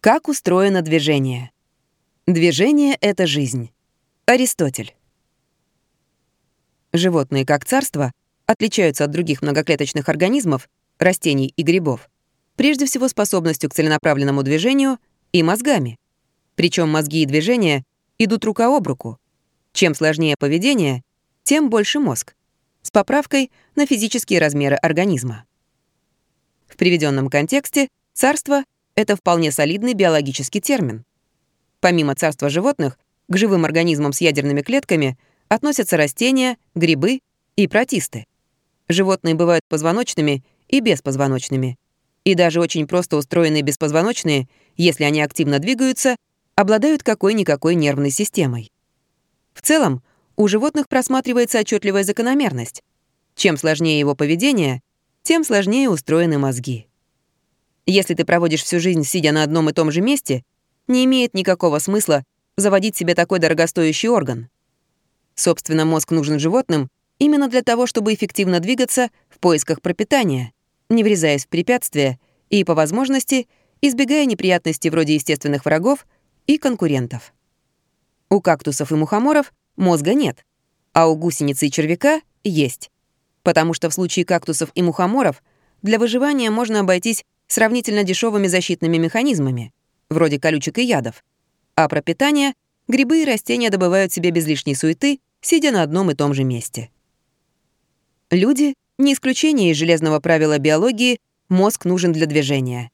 Как устроено движение? Движение — это жизнь. Аристотель. Животные, как царство, отличаются от других многоклеточных организмов, растений и грибов, прежде всего способностью к целенаправленному движению и мозгами. Причем мозги и движения идут рука об руку. Чем сложнее поведение, тем больше мозг, с поправкой на физические размеры организма. В приведенном контексте царство это вполне солидный биологический термин. Помимо царства животных, к живым организмам с ядерными клетками относятся растения, грибы и протисты. Животные бывают позвоночными и беспозвоночными. И даже очень просто устроенные беспозвоночные, если они активно двигаются, обладают какой-никакой нервной системой. В целом, у животных просматривается отчетливая закономерность. Чем сложнее его поведение, тем сложнее устроены мозги. Если ты проводишь всю жизнь, сидя на одном и том же месте, не имеет никакого смысла заводить себе такой дорогостоящий орган. Собственно, мозг нужен животным именно для того, чтобы эффективно двигаться в поисках пропитания, не врезаясь в препятствия и, по возможности, избегая неприятностей вроде естественных врагов и конкурентов. У кактусов и мухоморов мозга нет, а у гусеницы и червяка есть. Потому что в случае кактусов и мухоморов для выживания можно обойтись сравнительно дешевыми защитными механизмами, вроде колючек и ядов. А пропитание грибы и растения добывают себе без лишней суеты, сидя на одном и том же месте. Люди — не исключение из железного правила биологии, мозг нужен для движения.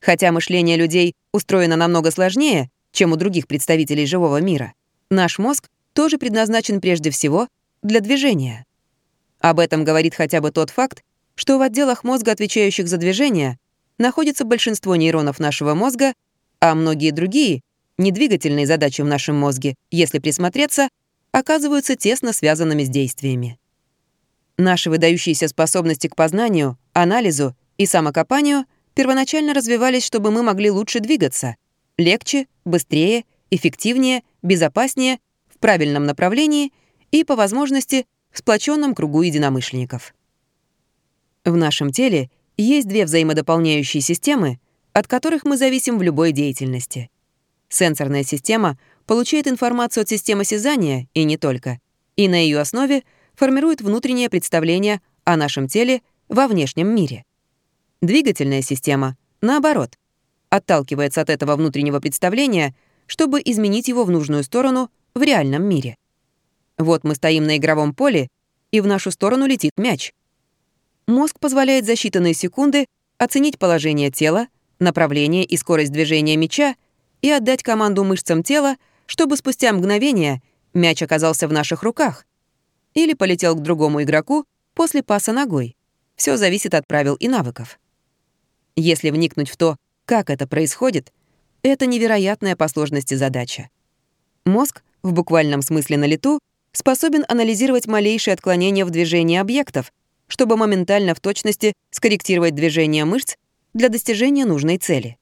Хотя мышление людей устроено намного сложнее, чем у других представителей живого мира, наш мозг тоже предназначен прежде всего для движения. Об этом говорит хотя бы тот факт, что в отделах мозга, отвечающих за движение, находится большинство нейронов нашего мозга, а многие другие, недвигательные задачи в нашем мозге, если присмотреться, оказываются тесно связанными с действиями. Наши выдающиеся способности к познанию, анализу и самокопанию первоначально развивались, чтобы мы могли лучше двигаться, легче, быстрее, эффективнее, безопаснее, в правильном направлении и, по возможности, в сплоченном кругу единомышленников. В нашем теле есть две взаимодополняющие системы, от которых мы зависим в любой деятельности. Сенсорная система получает информацию от системы осязания, и не только, и на ее основе формирует внутреннее представление о нашем теле во внешнем мире. Двигательная система, наоборот, отталкивается от этого внутреннего представления, чтобы изменить его в нужную сторону в реальном мире. Вот мы стоим на игровом поле, и в нашу сторону летит мяч — Мозг позволяет за считанные секунды оценить положение тела, направление и скорость движения мяча и отдать команду мышцам тела, чтобы спустя мгновение мяч оказался в наших руках или полетел к другому игроку после паса ногой. Все зависит от правил и навыков. Если вникнуть в то, как это происходит, это невероятная по сложности задача. Мозг, в буквальном смысле на лету, способен анализировать малейшие отклонения в движении объектов — чтобы моментально в точности скорректировать движение мышц для достижения нужной цели.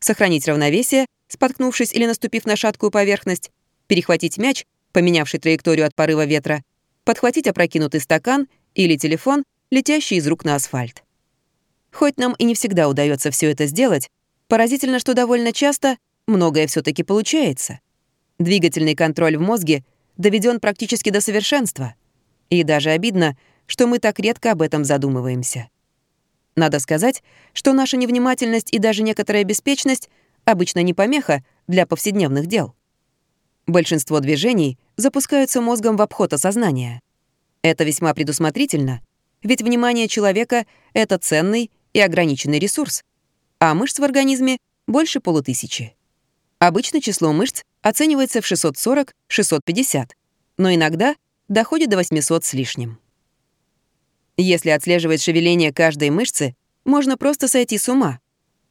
Сохранить равновесие, споткнувшись или наступив на шаткую поверхность, перехватить мяч, поменявший траекторию от порыва ветра, подхватить опрокинутый стакан или телефон, летящий из рук на асфальт. Хоть нам и не всегда удается все это сделать, поразительно, что довольно часто многое все таки получается. Двигательный контроль в мозге доведен практически до совершенства. И даже обидно, что мы так редко об этом задумываемся. Надо сказать, что наша невнимательность и даже некоторая беспечность обычно не помеха для повседневных дел. Большинство движений запускаются мозгом в обход осознания. Это весьма предусмотрительно, ведь внимание человека — это ценный и ограниченный ресурс, а мышц в организме больше полутысячи. Обычно число мышц оценивается в 640-650, но иногда доходит до 800 с лишним. Если отслеживать шевеление каждой мышцы, можно просто сойти с ума.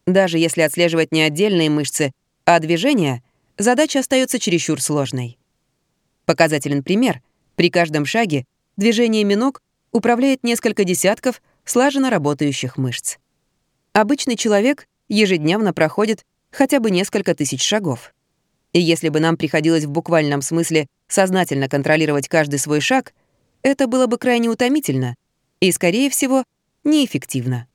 Даже если отслеживать не отдельные мышцы, а движения, задача остается чересчур сложной. Показателен пример. При каждом шаге движениями ног управляет несколько десятков слаженно работающих мышц. Обычный человек ежедневно проходит хотя бы несколько тысяч шагов. И если бы нам приходилось в буквальном смысле сознательно контролировать каждый свой шаг, это было бы крайне утомительно — и, скорее всего, неэффективно.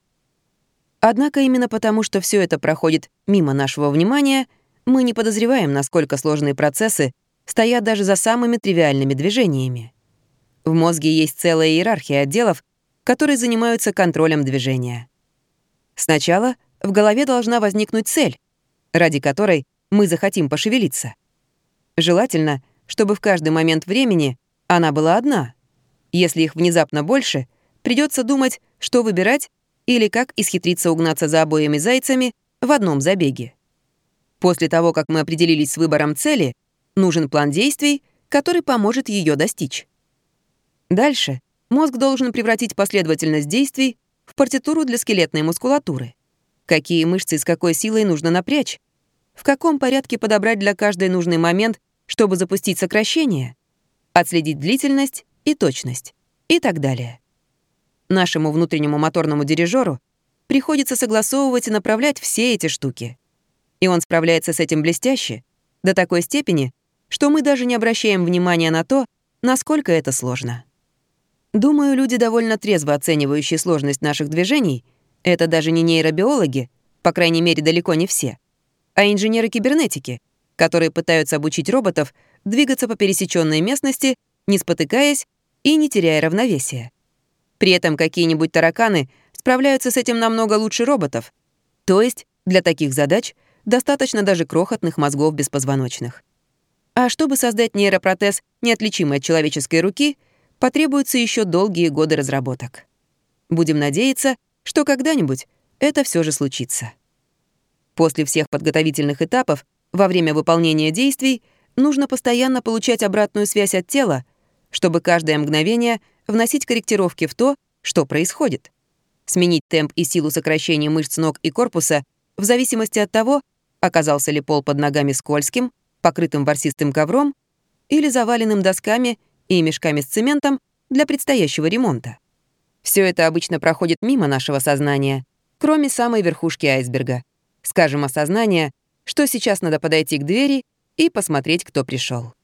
Однако именно потому, что все это проходит мимо нашего внимания, мы не подозреваем, насколько сложные процессы стоят даже за самыми тривиальными движениями. В мозге есть целая иерархия отделов, которые занимаются контролем движения. Сначала в голове должна возникнуть цель, ради которой мы захотим пошевелиться. Желательно, чтобы в каждый момент времени она была одна. Если их внезапно больше, придется думать, что выбирать или как исхитриться угнаться за обоими зайцами в одном забеге. После того, как мы определились с выбором цели, нужен план действий, который поможет ее достичь. Дальше мозг должен превратить последовательность действий в партитуру для скелетной мускулатуры. Какие мышцы с какой силой нужно напрячь? В каком порядке подобрать для каждой нужный момент, чтобы запустить сокращение? Отследить длительность и точность и так далее. Нашему внутреннему моторному дирижеру приходится согласовывать и направлять все эти штуки. И он справляется с этим блестяще, до такой степени, что мы даже не обращаем внимания на то, насколько это сложно. Думаю, люди, довольно трезво оценивающие сложность наших движений, это даже не нейробиологи, по крайней мере, далеко не все, а инженеры кибернетики, которые пытаются обучить роботов двигаться по пересеченной местности, не спотыкаясь и не теряя равновесия. При этом какие-нибудь тараканы справляются с этим намного лучше роботов. То есть для таких задач достаточно даже крохотных мозгов беспозвоночных. А чтобы создать нейропротез, неотличимый от человеческой руки, потребуются еще долгие годы разработок. Будем надеяться, что когда-нибудь это все же случится. После всех подготовительных этапов, во время выполнения действий, нужно постоянно получать обратную связь от тела, чтобы каждое мгновение вносить корректировки в то, что происходит. Сменить темп и силу сокращения мышц ног и корпуса в зависимости от того, оказался ли пол под ногами скользким, покрытым ворсистым ковром или заваленным досками и мешками с цементом для предстоящего ремонта. Все это обычно проходит мимо нашего сознания, кроме самой верхушки айсберга. Скажем, осознания, что сейчас надо подойти к двери и посмотреть, кто пришел.